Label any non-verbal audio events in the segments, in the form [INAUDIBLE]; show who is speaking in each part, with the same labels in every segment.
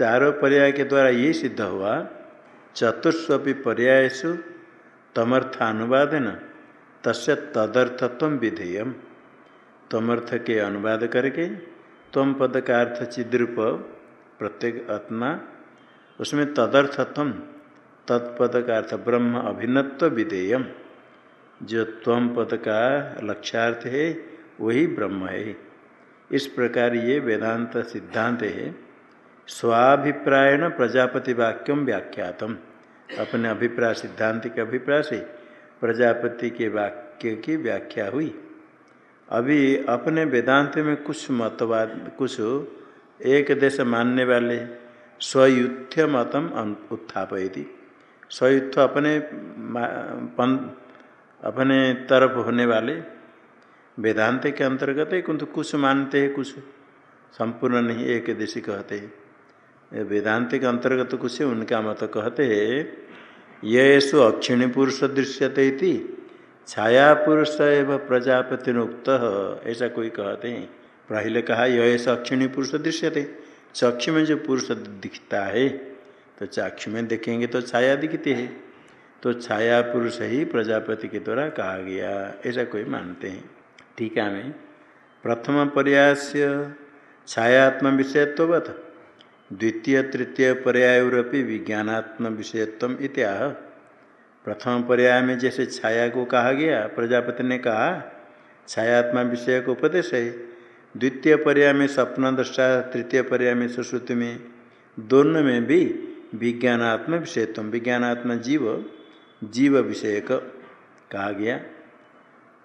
Speaker 1: चारों पर्याय के द्वारा ये सिद्ध हुआ चतुस्वी पर्यायसु तमर्थानुवाद न तदर्थत्व विधेयम तमर्थ के अनुवाद करके तम पद का अर्थ चिद्रूप प्रत्येक आत्मा उसमें तदर्थत्व तत्पद का अर्थ ब्रह्म अभिन्नत्व विधेयम जो त्वम पद का लक्ष्यार्थ है वही ब्रह्म है इस प्रकार ये वेदांत सिद्धांत है स्वाभिप्रायण प्रजापति वाक्यम व्याख्यातम। अपने अभिप्राय सिद्धांत के अभिप्राय से प्रजापति के वाक्य की व्याख्या हुई। अभी अपने वेदांत में कुछ मतवाद, कुछ एक देश मानने वाले स्वयुत्थ मतम उत्थापयती। स्वयुत्थ अपने अपने तरफ़ होने वाले वेदांत के अंतर्गत है किंतु कुछ मानते हैं, कुछ संपूर्ण नहीं, एक देशी कहते हैं। वेदांत के अंतर्गत कुछ है, उनका मत कहते हैं, येषु अक्षिणी पुरुष दृश्यते छाया पुरुष एवं प्रजापति उक्त ऐसा कोई कहते हैं। पहले कहा यश अक्षिणी पुरुष दृश्यते, चक्षु में जो पुरुष दिखता है तो चाक्षु में देखेंगे तो छाया दिखती है तो छाया पुरुष ही प्रजापति के द्वारा कहा गया, ऐसा कोई मानते हैं। टीका में प्रथम प्रयास छायात्म विषयत्वत द्वितीय, तृतीय पर्यायरपि विज्ञानात्म विषयत्व इत्याह प्रथम पर्याय में जैसे छाया को कहा गया, प्रजापति ने कहा, छायात्मा विषय को उपदेश है। द्वितीय पर्याय में स्वप्न दृष्टा, तृतीय पर्याय में सुश्रुति में, दोनों में भी विज्ञानात्म विषयत्व विज्ञानात्म जीव जीव विषय कहा गया।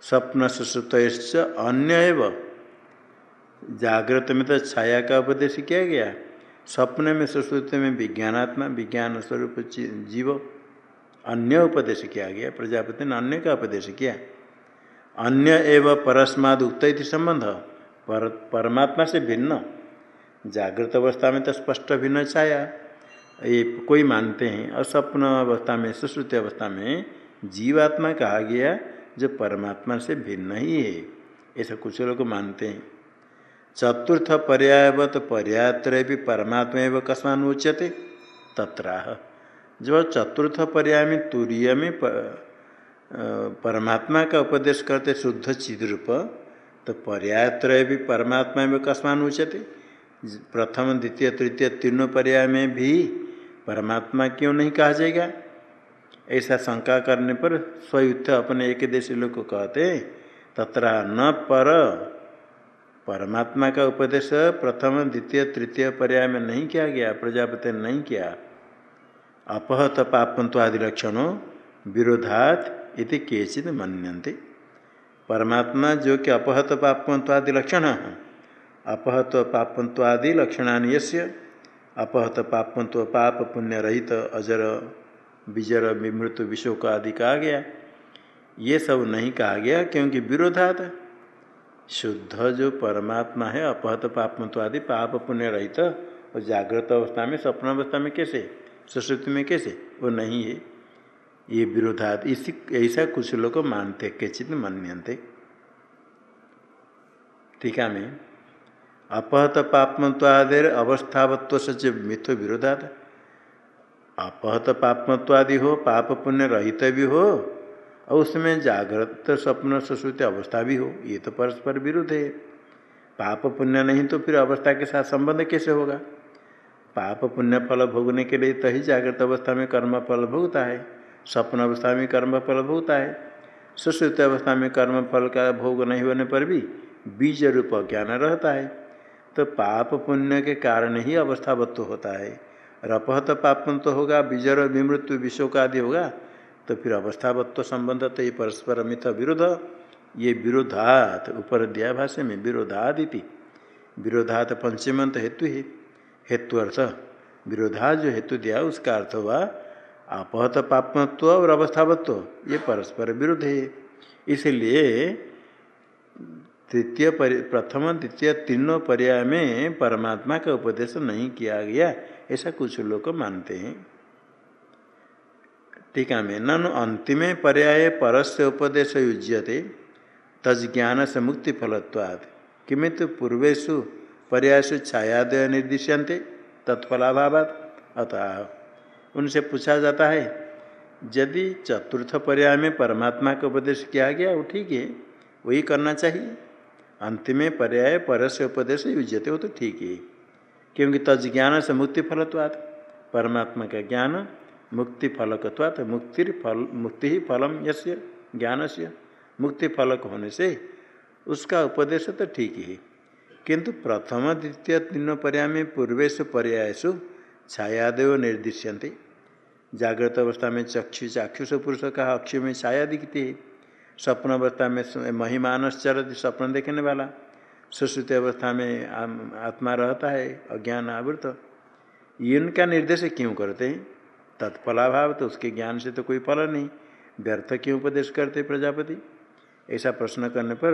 Speaker 1: स्वप्न सुश्रुत अन्य एवं जागृत में तो छाया का उपदेश किया गया। स्वप्न में सुश्रुति में विज्ञानात्मा विज्ञान स्वरूप जीव अन्य उपदेश किया गया, प्रजापति ने अन्य का उपदेश किया। अन्य एवं परस्माद उक्त संबंध, पर, परमात्मा से भिन्न। जागृत अवस्था में तो स्पष्ट भिन्न छाया। ये कोई मानते हैं और अवस्था में, सुश्रुति अवस्था में जीवात्मा कहा गया, जो परमात्मा से भिन्न ही है। ऐसा कुछ लोग मानते हैं। चतुर्थ पर्यायवत पर्यात्र भी परमात्मा कस्मान उच्यते तत्राह। जब चतुर्थ पर्याय में तुरीय में परमात्मा का उपदेश करते शुद्ध चिद रूप तो पर्यायत्रय भी परमात्मा में कस्मान उच्यते प्रथम, द्वितीय, तृतीय तीनों पर्याय में भी परमात्मा क्यों नहीं कहा जाएगा? ऐसा शंका करने पर स्वयुद्ध अपने एक देशी लोग को कहते तथा न पर परमात्मा का उपदेश प्रथम, द्वितीय, तृतीय पर्याय में नहीं किया गया, प्रजापति ने नहीं किया। अपहत पापंत्व आदि लक्षणों विरोधात इति केचित मनते परमात्मा जो कि अपहत पापंत्वादि लक्षण अपहत पापंत्वादि लक्षणानि यस्य, अपहत पापंत्व पाप पुण्य रहित अजर, विजर, विमृत, विशोक आदि कहा गया। ये सब नहीं कहा गया क्योंकि विरोधात शुद्ध जो परमात्मा है, अपहत पापंत्व आदि पाप पुण्य रहित और जागृत अवस्था में, स्वप्न अवस्था में कैसे? सुश्रुति में कैसे? वो नहीं है। ये विरोधात, इसी, ऐसा कुछ लोग मानते केचित मनते टीका में। अपहत पापमत्वादेर अवस्थावत्व से मिथो विरोधात, अपहत पापमत्वादि हो, पाप पुण्य रहित भी हो और उसमें जागृत स्वप्न सुश्रुति अवस्था भी हो, ये तो परस्पर विरुद्ध है। पाप पुण्य नहीं तो फिर अवस्था के साथ संबंध कैसे होगा? पाप पुण्य फल भोगने के लिए तो ही जागृत अवस्था में कर्म फल भोगता है, स्वप्न अवस्था में कर्म फल भोगता है। सुश्रुत अवस्था में कर्म फल का भोग नहीं होने पर भी बीज रूप ज्ञान रहता है। तो पाप पुण्य के कारण ही अवस्थावत्व होता है। रपहत पापन तो होगा, बीजर विमृत्यु विश्व आदि होगा तो फिर अवस्थावत्व संबंध तो ये परस्पर मिथ विरोध ये विरोधात ऊपर दिया भाष्य में विरोधादिति विरोधात पंचमंत हेतु है, हेतु अर्थ। विरोधा जो हेतु दिया, उसका अर्थ हुआ अपहत पापमत्व और अवस्थावत्व, ये परस्पर विरुद्ध है। इसलिए तृतीय प्रथम द्वितीय तीनों पर्याय में परमात्मा का उपदेश नहीं किया गया, ऐसा कुछ लोग मानते हैं। टीका में ननु अंतिम पर्याय परस्य उपदेश युज्यते, तज ज्ञान से मुक्ति फलत्वाद किमित पूर्वेशु पर्यायसु छायादय निर्दिश्यंते तत्फलाभाव अतः उनसे पूछा जाता है, यदि चतुर्थ पर्याय में परमात्मा का उपदेश किया गया वो ठीक है, वही करना चाहिए। अंतिम पर्याय पर उपदेश युजते हो तो ठीक है। क्योंकि तज ज्ञान से मुक्ति फलत्वात्। परमात्मा का ज्ञान मुक्ति फलकत्वात् मुक्ति फल मुक्ति ही फलम यस्य ज्ञान से मुक्ति फलक होने से उसका उपदेश तो ठीक ही। किंतु प्रथम द्वितीय तीनों पर्याय में पूर्वेश पर्यायसु छायादेव निर्दिश्यंते जागृत अवस्था में चक्षु, चाक्षुष पुरुष का अक्षय में छाया दिखती है। स्वप्न अवस्था में महिमानस चरती स्वप्न देखने वाला। सुश्रुति अवस्था में आत्मा रहता है, अज्ञान आवृत। इनका निर्देश क्यों करते हैं? तत्फलाभाव तो उसके ज्ञान से तो कोई फल नहीं। व्यर्थ क्यों उपदेश करते प्रजापति? ऐसा प्रश्न करने पर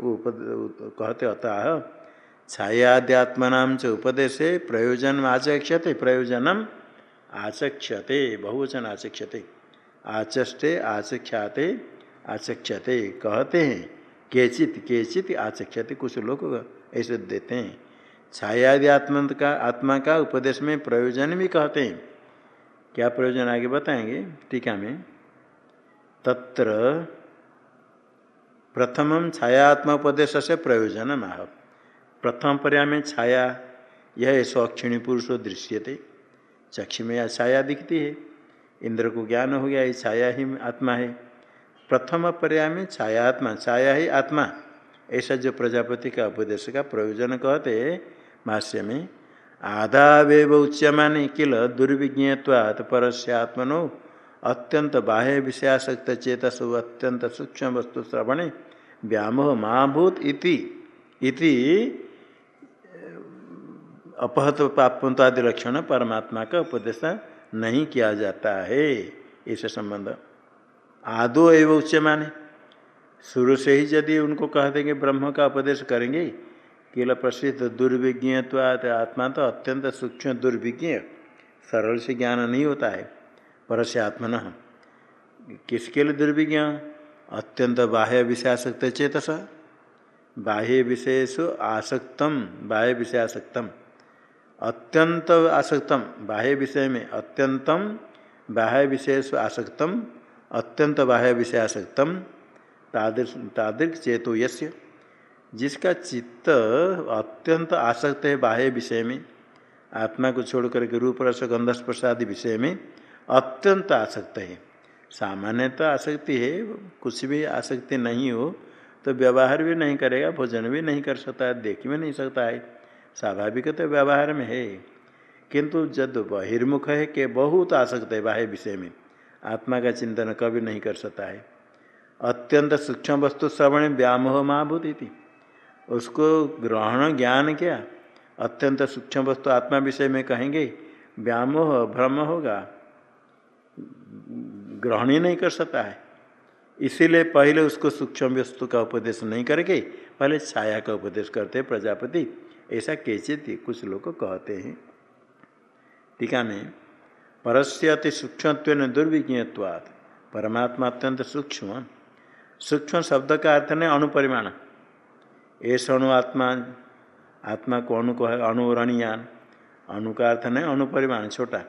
Speaker 1: वो कहते, अतः छायाद्यात्मनाम च उपदेश प्रयोजन आचक्षते प्रयोजनम आचक्षते बहुवचन आचक्षते आचष्टे आचक्षाते आचक्षते कहते हैं। केचित केचित आचक्षते कुछ लोग ऐसे देते हैं। छायादि आत्मा का आत्मा का उपदेश में प्रयोजन भी कहते हैं। क्या प्रयोजन आगे बताएँगे? टीका में। तत्र प्रथम छायात्मोपदेश से प्रयोजन आह प्रथम पर्याय में छाया, यह स्वक्षिणी पुरुषो दृश्यते। चक्षु में छाया दिखती है। इंद्र को ज्ञान हो गया, ये छाया ही आत्मा है। प्रथम पर्याय में छाया आत्मा छाया ही आत्मा। ऐसा जो प्रजापति का उपदेश का प्रयोजन कहते हैं, भाष्य में आधावेव उच्यमाने किल दुर्विज्ञत्वात् आत्मनो अत्यंत बाह्य विषयासक्त चेतस अत्यंत सूक्ष्म वस्तु श्रवणे व्यामोह महाभूत इति इति अपहत पापंतादि लक्षण परमात्मा का उपदेश नहीं किया जाता है। इस संबंध आदो एवं उच्च माने शुरू से ही यदि उनको कह देंगे ब्रह्म का उपदेश करेंगे केवल प्रसिद्ध दुर्विज्ञत्वाद आत्मा तो अत्यंत सूक्ष्म दुर्विज्ञ। सरल से ज्ञान नहीं होता है पर से आत्मन किसके लिए दुर्विज्ञ? अत्यंत बाह्य विषयासक्त चेतस। बाह्य विषयसु आसक्तम, बाह्य विषय आसक्तम अत्यंत आसक्तम, बाह्य विषय में अत्यंतम, बाह्य विषयसु आसक्तम, अत्यंत बाह्य विषय आसक्तम तादृश तादृक चेतो यस्य। जिसका चित्त अत्यंत आसक्त है बाह्य विषय में, आत्मा को छोड़ करके रूप रस गंधस प्रसाद विषय में अत्यंत आसक्त है। सामान्यतः आसक्ति है, कुछ भी आसक्ति नहीं हो तो व्यवहार भी नहीं करेगा, भोजन भी नहीं कर सकता है देख भी नहीं सकता है। स्वाभाविक तो व्यवहार में है। किंतु जब बहिर्मुख है कि बहुत आसक्त है बाह्य विषय में, आत्मा का चिंतन कभी नहीं कर सकता है। अत्यंत सूक्ष्म वस्तु श्रवण व्यामोह महाभूत थी उसको ग्रहण ज्ञान क्या? अत्यंत सूक्ष्म वस्तु आत्मा विषय में कहेंगे व्यामोह भ्रम होगा। ग्रहण ही नहीं कर सकता है। इसीलिए पहले उसको सूक्ष्म वस्तु का उपदेश नहीं करके, पहले छाया का उपदेश करते प्रजापति। ऐसा थी कुछ लोग कहते हैं। टीका में परस्य अति सूक्ष्म दुर्विज्ञत्वात्। परमात्मा अत्यंत सूक्ष्म। सूक्ष्म शब्द का अर्थ नहीं, अणुपरिमाण। ऐसा अणु आत्मा आत्मा को अणु को है अणु का अर्थ नहीं अणुपरिमाण, छोटा।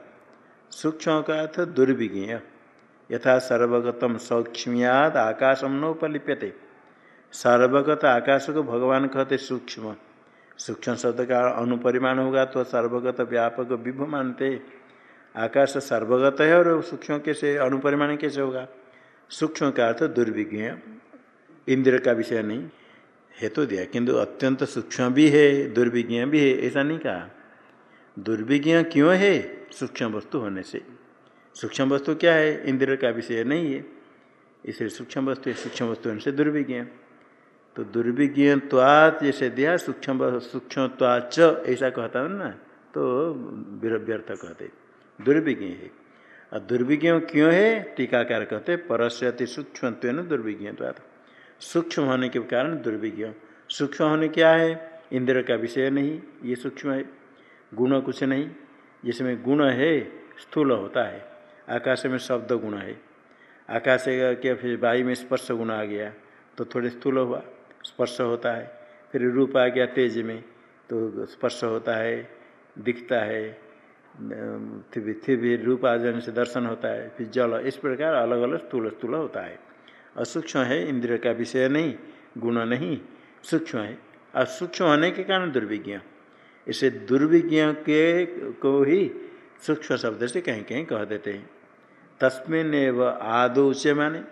Speaker 1: सूक्ष्म का अर्थ दुर्विज्ञ यथा सर्वगतम सौक्ष्म्याद आकाशम नोपलिप्यते। सर्वगत आकाश को भगवान कहते सूक्ष्म। सूक्ष्म शब्द का अनुपरिमाण होगा तो सर्वगत व्यापक विभु मानते आकाश सर्वगत है और सूक्ष्म कैसे अनुपरिमाण कैसे होगा? सूक्ष्म का अर्थ दुर्विज्ञ इंद्र का विषय नहीं। है तो दिया, किंतु अत्यंत सूक्ष्म भी है, दुर्विज्ञ भी है, ऐसा नहीं कहा। दुर्विज्ञ क्यों है? सूक्ष्म वस्तु होने से। सूक्ष्म वस्तु क्या है? इंद्र का विषय नहीं है। इसलिए सूक्ष्म वस्तु है, सूक्ष्म वस्तु होने से दुर्विज्ञ। तो दुर्विज्ञत्वात जैसे दिया, सूक्ष्म सूक्ष्मत्वाच ऐसा कहता है ना तो व्यर्थ कहते दुर्विज्ञ है। और दुर्विज्ञ क्यों है? टीकाकार कहते परस्य अति सूक्ष्म दुर्विज्ञत्वात। सूक्ष्म होने के कारण दुर्विज्ञ। सूक्ष्म होने क्या है? इंद्र का विषय नहीं, ये सूक्ष्म है। गुण कुछ नहीं, जिसमें गुण है, स्थूल होता है। आकाश में शब्द गुण है। आकाश के फिर वायु में स्पर्श गुण आ गया तो थोड़े स्थूल हुआ, स्पर्श होता है। फिर रूप आ गया तेज में तो स्पर्श होता है, दिखता है। फिर भी रूप आ जाने से दर्शन होता है। फिर जल, इस प्रकार अलग अलग स्थूल स्थूल होता है। असूक्ष्म है, इंद्रिय का विषय नहीं, गुण नहीं, सूक्ष्म है। असूक्ष्म होने के कारण दुर्विज्ञ। इसे दुर्विज्ञ के को ही सूक्ष्म शब्द से कहीं कहीं कह देते हैं। तस्मिन एव आदो उच्च माने।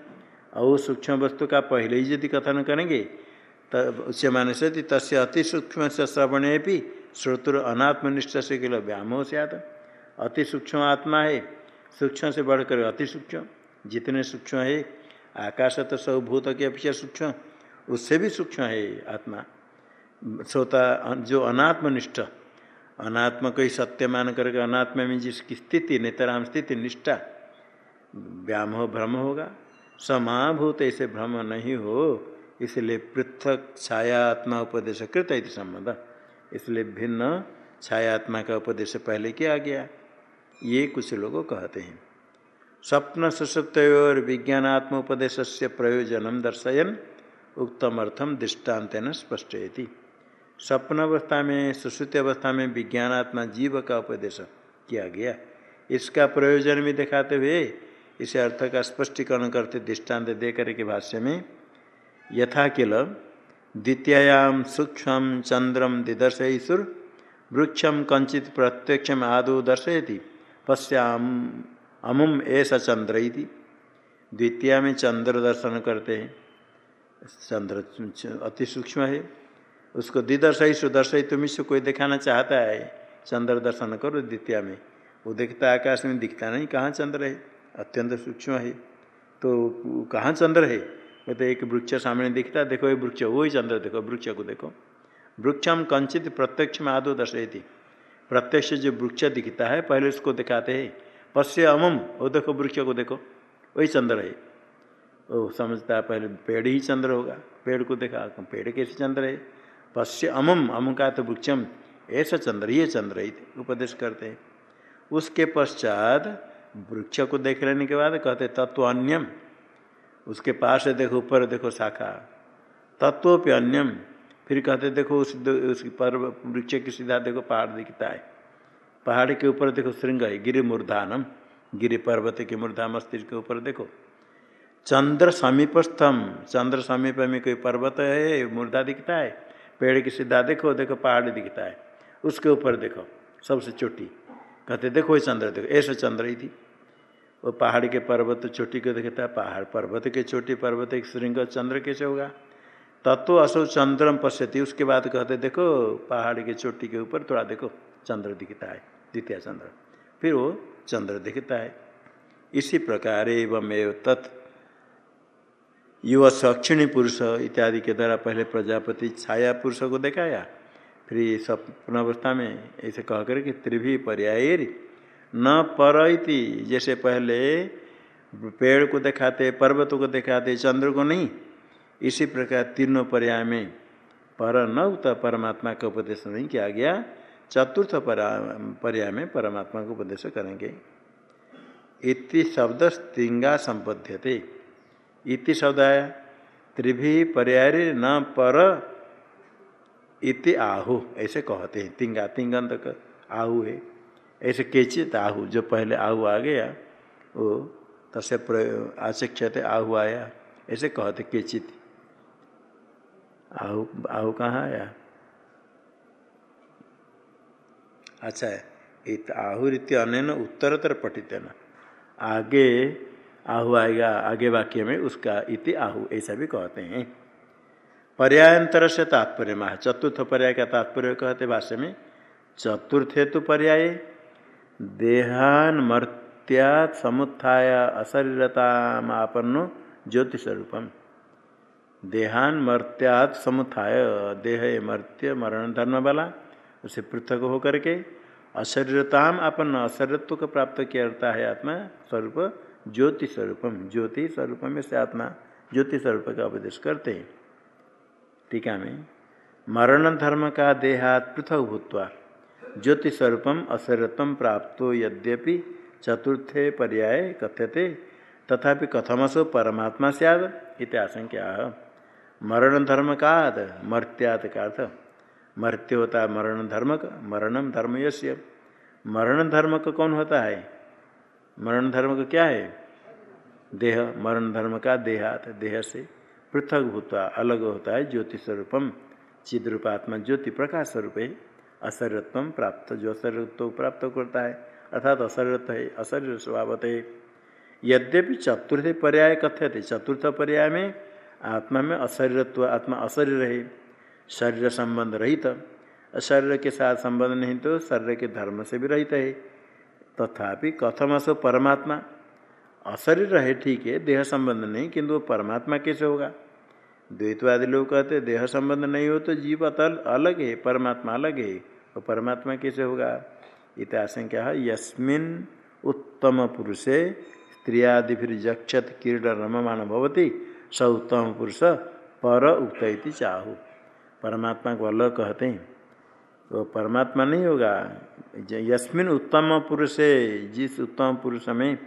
Speaker 1: और सूक्ष्म वस्तु का पहले ही यदि कथन करेंगे, तब उच्च माने से तस्य अति सूक्ष्म से श्रवणे भी श्रोतुर अनात्मनिष्ठ से के लिए व्यामोह से आता अति सूक्ष्म आत्मा है, सूक्ष्म से बढ़कर अति सूक्ष्म। जितने सूक्ष्म है आकाश तो सब भूत की अपेक्षा सूक्ष्म, उससे भी सूक्ष्म है आत्मा। श्रोता, जो अनात्मनिष्ठ, अनात्म को ही सत्य मान करके अनात्मा में जिसकी स्थिति, नेतराम स्थिति, निष्ठा, व्याम हो, भ्रम होगा। समाभूत ऐसे भ्रम नहीं हो, इसलिए पृथक छायात्मा उपदेश कृत संबंध। इसलिए भिन्न छायात्मा का उपदेश पहले किया गया। ये कुछ लोग कहते हैं। स्वप्न सुसुप्त और विज्ञानात्म उपदेश से प्रयोजन दर्शयन उत्तम अर्थम स्पष्ट स्वप्न अवस्था में सुश्रुत अवस्था में विज्ञानात्मा जीव का उपदेश किया गया। इसका प्रयोजन भी दिखाते हुए, इसे अर्थ का स्पष्टीकरण करते दृष्टांत दे करके भाष्य में, यथा किल द्वितीयाम सूक्ष्म चंद्रम दिदर्शयसुर वृक्षम कंचित प्रत्यक्षम आदो दर्शयति, पश्याम अमुम ऐसा चंद्र ही द्वितीय में चंद्र दर्शन करते हैं। चंद्र अति सूक्ष्म है। उसको दिदर्शय सुदर्शय तुम इसको कोई दिखाना चाहता है? चंद्र दर्शन करो द्वितीय में। वो देखता आकाश में, दिखता नहीं कहाँ चंद्र है? अत्यंत सूक्ष्म है। तो कहाँ चंद्र है? तो एक वृक्ष सामने दिखता, देखो ये वृक्ष वही चंद्र, देखो वृक्ष को देखो। वृक्ष वृक्षम कंचित प्रत्यक्ष में आदो दर्शयती। प्रत्यक्ष जो वृक्ष दिखता है, पहले उसको दिखाते हैं। पश्य अमम वो देखो, वृक्ष को देखो। वही चंद्र है। वो समझता है, पहले पेड़ ही चंद्र होगा। पेड़ को देखा पेड़ कैसे चंद्र है? पश्य अमम अम का तो वृक्षम। ऐसा चंद्र, ये चंद्र ही उपदेश करते हैं। उसके पश्चात वृक्ष को देख लेने के बाद कहते तत्व अन्यम। उसके पास है, देखो, ऊपर देखो, शाखा। तत्व पे अन्यम। फिर कहते देखो, उस उसकी पर्व, वृक्ष की सीधा देखो, पहाड़ दिखता है। पहाड़ के ऊपर देखो श्रृंग है गिरि मूर्धानम गिरि पर्वत के मूर्धा मस्तिष्क के ऊपर देखो। चंद्र समीपस्थम चंद्र समीप में कोई पर्वत है मूर्धा दिखता है, पेड़ की सीधा देखो देखो पहाड़ दिखता है, उसके ऊपर देखो, सबसे चोटी। कहते देखो ये चंद्र, देखो, ऐसे चंद्र ही थी। वो पहाड़ के पर्वत, चोटी को देखता है, पहाड़ पर्वत के चोटी, पर्वत एक श्रृंग, चंद्र कैसे होगा? तत्व असो चंद्रम पश्यती, उसके बाद कहते देखो, पहाड़ के चोटी के ऊपर थोड़ा देखो, चंद्र दिखता है। द्वितीय चंद्र। फिर वो चंद्र दिखता है। इसी प्रकार एवं तत्। युवा सक्षिणी पुरुष इत्यादि के द्वारा पहले प्रजापति छाया पुरुष को दिखाया। फिर स्वप्न अवस्था में ऐसे कह कि त्रिभी पर्याय न पर जैसे पहले पेड़ को दिखाते, पर्वत को दिखाते, चंद्र को नहीं। इसी प्रकार तीनों पर्याय में पर न उत परमात्मा का उपदेश नहीं किया गया। चतुर्थ पर्याय में परमात्मा को उपदेश करेंगे। इति शब्द स्तिंगा संपद्यते। इति शब्द आया त्रिभी पर्याय न पर, इति आहु, ऐसे कहते हैं। तिंगा, तिंगंत का, आहु है। ऐसे केचित आहु, जो पहले आहु आ गया, वो तसे आचक्षते आहु आया। ऐसे कहते केचित। आहु आहु कहाँ आया? अच्छा इत आहुरीत्य अन्य उत्तरतर पठित न आगे आहु आएगा, आगे वाक्य में उसका इति आहु, ऐसा भी कहते हैं। पर्यायंतर से तात्पर्य, महा चतुर्थ पर्याय का तात्पर्य कहते भाष्य में। चतुर्थ हेतु पर्याय देहान मर्त्यात समुत्थाय अशरीरतापन्नो ज्योतिषरूपम। देहान मर्त्यात समुत्थाय, देह मर्त्य मरण धर्म वाला उसे पृथक होकर के अशरीरताम अपन अशरीरत्व को प्राप्त किया है आत्मा स्वरूप, ज्योति स्वरूपम। ज्योति स्वरूप में से आत्मा ज्योति स्वरूप का उपदेश करते हैं। टीका में मरण धर्म का देहात पृथक भूतवा ज्योति स्वरूपम अशरीरत्म प्राप्त यद्यपि चतुर्थे पर्याय कथ्यते, तथापि कथमसो परमात्मा सद इत आशंका मरण धर्म का मर्त्यात का अर्थ। मृत्यु होता है मरण धर्म का मरणम धर्म यश्य मरण धर्म का कौन होता है? मरण धर्म का क्या है? देह, मरण धर्म का देहात, देह से पृथक होता, अलग होता है ज्योति स्वरूपम चिद ज्योति प्रकाश स्वरूप है असरत्व प्राप्त, जो असरत्व प्राप्त करता है, अर्थात असरत्व है, अशरीर स्वभावत है। यद्यपि चतुर्थ पर्याय कथ्यते, चतुर्थ पर्याय में आत्मा में अशरीरत्व, आत्मा अशरीर है। शरीर संबंध रहित। शरीर के साथ संबंध नहीं तो शरीर के धर्म से भी रहित है। तथापि कथम असो परमात्मा। अशरीर है, ठीक है, देह संबंध नहीं, किंतु वो परमात्मा कैसे होगा? द्वैतवादी लोग कहते देह संबंध नहीं हो तो जीव अतल अलग है, परमात्मा अलग है। वो परमात्मा कैसे होगा? इतिहासंख्या है, यस्मिन उत्तम पुरुषे, स्त्रियादि फिर जक्षत किरीट रममान भवती, स उत्तम पुरुष पर उक्त चाहु। परमात्मा को अलग कहते हैं। वो परमात्मा नहीं होगा। यस्मिन उत्तम पुरुष है जिस उत्तम पुरुष में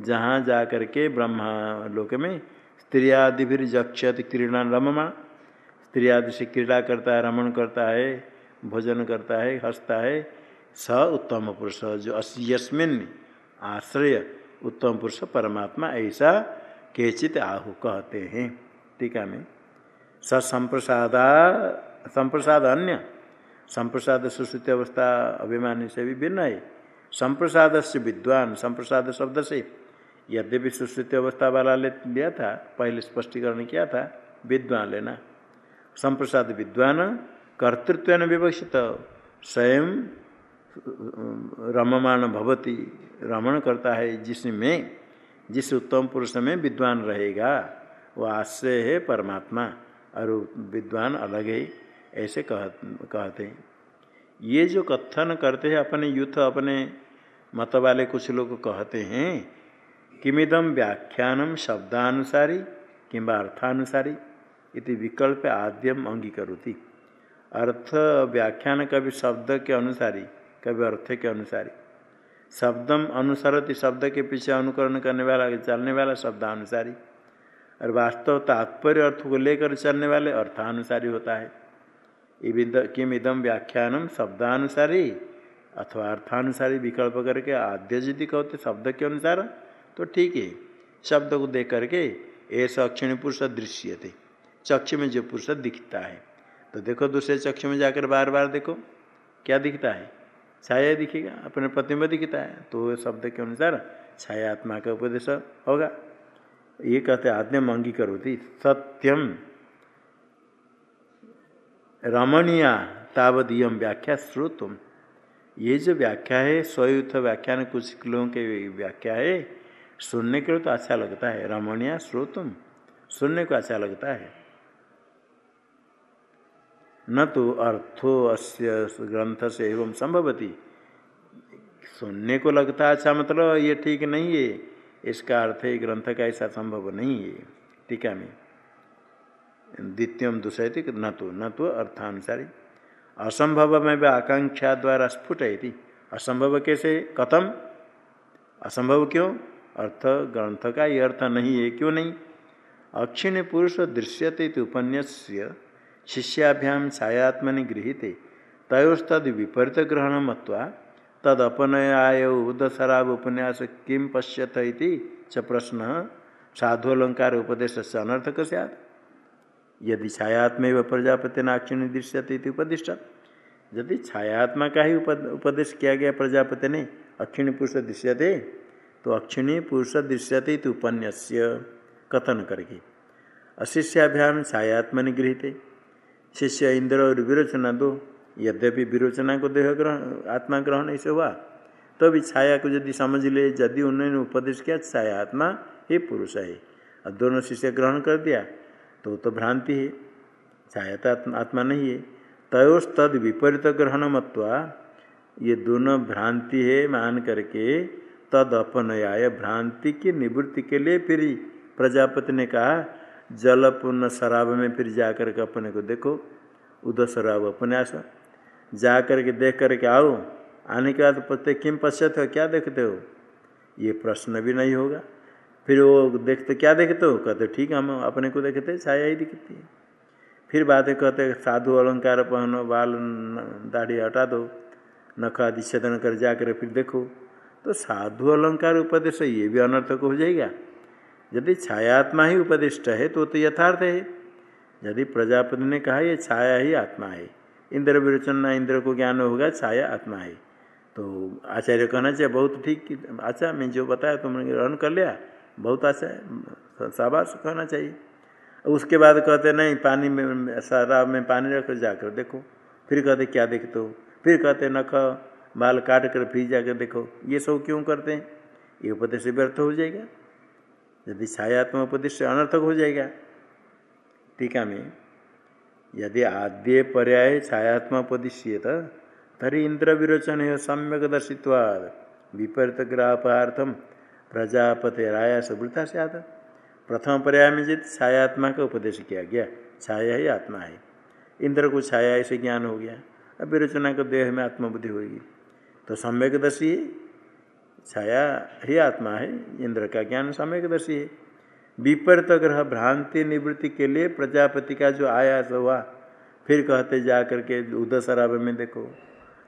Speaker 1: जहाँ जा कर के ब्रह्मा लोक में स्त्री आदि भी जक्षत क्रीड़ा रमा स्त्री आदि से क्रीड़ा करता है, रमण करता है, भोजन करता है, हंसता है। स उत्तम पुरुष, जो यस्मिन आश्रय उत्तम पुरुष परमात्मा ऐसा केचित आहु कहते हैं। टीका में स संप्रसादा संप्रसाद अन्य संप्रसाद सुश्रुति अवस्था अभिमानी से भी भिन्न है। संप्रसाद से विद्वान, संप्रसाद शब्द से। यद्यपि सुश्रुति अवस्था वाला ले लिया था, पहले स्पष्टीकरण किया था, विद्वान लेना। संप्रसाद विद्वान कर्तृत्व विवक्षित। स्वयं रममान भवती, रमण करता है जिसमें, जिस उत्तम पुरुष में विद्वान रहेगा वो आश्रय है परमात्मा। और विद्वान अलग है, ऐसे कह कहते हैं। ये जो कथन करते हैं, अपने युद्ध, अपने मत वाले कुछ लोग कहते हैं किमिदम व्याख्यानम शब्दानुसारी किंबा अर्थानुसारी, इति विकल्प आद्यम अंगीकरोति। अर्थ व्याख्यान कभी शब्द के अनुसारी कभी अर्थ के अनुसारी। शब्दम अनुसरती, शब्द के पीछे अनुकरण करने वाला, चलने वाला शब्दानुसारी। और वास्तव तात्पर्य अर्थ को लेकर चलने वाले अर्थानुसारी होता है। किम इदम व्याख्यानम शब्दानुसारी अथवा अर्थानुसारी विकल्प करके आद्य यदि कहते शब्द के अनुसार तो ठीक है। शब्द को देख करके ऐसा अक्षिणी पुरुष दृश्य थे चक्ष में जो पुरुष दिखता है। तो देखो दूसरे चक्ष में जाकर बार बार देखो, क्या दिखता है? छाया दिखेगा, अपने प्रतिम्ब दिखता है तो शब्द के अनुसार छाया आत्मा का उपदेश होगा। ये कहते आत्म अंगीकरोती सत्यम। रमणीया तावदीयम व्याख्या श्रोतुम। ये जो व्याख्या है स्वयुथ व्याख्यान कुछ लोगों के व्याख्या है, सुनने के लिए तो अच्छा लगता है। रमणीय श्रोतुम, सुनने को अच्छा लगता है। न तो अर्थो अस्य ग्रंथ से एवं संभवती। सुनने को लगता है अच्छा मतलब ये ठीक नहीं है। इसका अर्थ है ग्रंथ का ऐसा संभव नहीं है। टीका में द्वितीय दूसरे न तो न तो अर्थानुसारी। असंभव में भी आकांक्षा द्वारा स्फुट है असंभव कैसे? कथम? असंभव क्यों? अर्थ, ग्रंथ का ये अर्थ नहीं है, क्यों नहीं? अक्षिण पुरुष दृश्यते उपन्यास्य शिष्याभ्याम छायात्मनि गृहीते। तयोस्तद विपरीत ग्रहण मत्वा तद अपनयाय उदसराब उपन्यास किम पश्यत इति च प्रश्न। साधुअलंकार उपदेश से अनर्थक सैद यदि छायात्म प्रजापति नाक्षिणी दृश्यते उपदिष्ट यदि छायात्मा का ही उपदेश किया गया प्रजापति ने अक्षिणी पुरुष दृश्यते तो अक्षिणी पुरुष दृश्यते उपन्यास्य कथन करके। अशिष्याभ्याम छायात्मनि गृहित शिष्य इंद्र और विरोचना दो यद्यपि विरोचना को देह ग्रहण, आत्मा ग्रहण ऐसे हुआ तो भी छाया को यदि समझ ले यदि उन्होंने उपदेश किया, छाया आत्मा, ही पुरुष है और दोनों शिष्य ग्रहण कर दिया तो तो भ्रांति है, छाया तो आत्मा नहीं है। तयोस तद विपरीत ग्रहण मत्वा ये दोनों भ्रांति है मान करके, तद अपनयाय भ्रांति की निवृत्ति के लिए फिर। प्रजापति ने कहा जल पूर्ण शराब में फिर जाकर के अपने को देखो उद शराब उपन्यास जा कर के देख करके आओ। आने के बाद पते किम पश्चात हो? क्या देखते हो? ये प्रश्न भी नहीं होगा। फिर वो देखते, क्या देखते हो? कहते, ठीक, हम अपने को देखते छाया ही दिखती है। फिर बातें कहते, साधु अलंकार पहनो, बाल दाढ़ी हटा दो, नख आदि छेदन कर जाकर फिर देखो। तो साधु अलंकार उपदेश, ये भी अनर्थक हो जाएगा। यदि छायात्मा ही उपदिष्ट है तो तो यथार्थ है। यदि प्रजापति ने कहा, ये छाया ही आत्मा है। इंद्र विरोचन, इंद्र को ज्ञान होगा, छाया आत्मा है। तो आचार्य कहना चाहिए, बहुत ठीक अच्छा मैं जो बताया तुमने ग्रहण कर लिया, बहुत अच्छा है, शाबाश कहना चाहिए। उसके बाद कहते, नहीं, पानी में शराब में पानी रख, जाकर देखो। फिर कहते, क्या देखते हो? फिर कहते, नख, बाल काट कर फिर जाकर देखो। ये सब क्यों करते हैं? ये उपदेश व्यर्थ हो जाएगा। यदि छायात्म उपदेश अनर्थक हो जाएगा। टीका में यदि आद्य पर्याय छायात्मोपदिश्येत तरी इंद्र विरोचन है सम्यक दर्शित्वाद विपरीत ग्रापार्थम प्रजापति राया सुवृता से आता प्रथम पर्याय में जित छायात्मा का उपदेश किया गया छाया ही आत्मा है। इंद्र को छाया ऐसे ज्ञान हो गया, अब विरोचना का देह में आत्मबुद्धि होगी तो सम्यक दर्शी छाया ही आत्मा है इंद्र का ज्ञान सम्यक दर्शी है विपरीत ग्रह भ्रांति निवृत्ति के लिए प्रजापति का जो आयास हुआ, फिर कहते जा करके उदय शराब में देखो,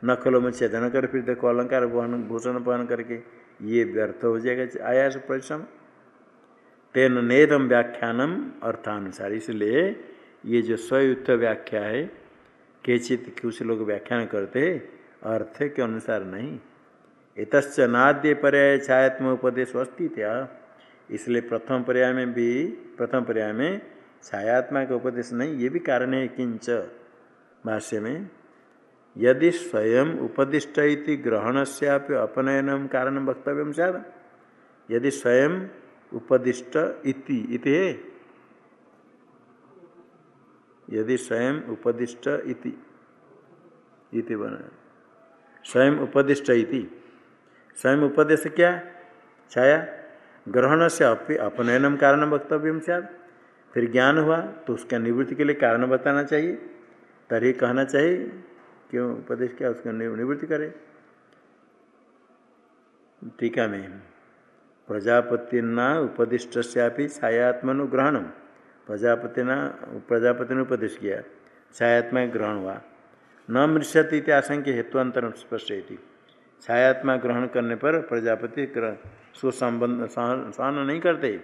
Speaker 1: नखलों में छेदन कर फिर देखो, अलंकार वहन, भूषण पहन करके ये व्यर्थ हो जाएगा आयास परिश्रम। तेन नेदम व्याख्यानम अर्थानुसार। इसलिए ये जो स्वयुक्त व्याख्या है, केचित कुछ लोग व्याख्यान करते अर्थ के अनुसार नहीं। इतच नाद्य पर्याय छायात्म उपदेश अस्तित्व इसलिए प्रथम पर्याय में भी, प्रथम पर्याय में छायात्मा का उपदेश नहीं, ये भी कारण है किंच। भाष्य में, यदि स्वयं उपदिष्ट ग्रहण से अपनयन कारण वक्तव्य सद यदि स्वयं उपदिष्ट इति इति है। यदि स्वयं उपदिष्ट इति इति बना। स्वयं उपदिष्ट इति स्वयं उपदेश क्या? छाया। ग्रहण से अपनयनम कारण वक्तव्य सद फिर ज्ञान हुआ तो उसका निवृत्ति के लिए कारण बताना चाहिए। तरी कहना चाहिए, क्यों उपदेश क्या, उसका निवृत्ति करे। टीका में प्रजापतिना उपदिष्ट से छायात्मनुग्रहण प्रजापतिना प्रजापति ने उपदेश किया। छायात्मा ग्रहण हुआ। न मृष्यति आशंक्य हेतुअंतर स्पष्ट छायात्मा ग्रहण करने पर प्रजापति सो संबंध सहन नहीं करते।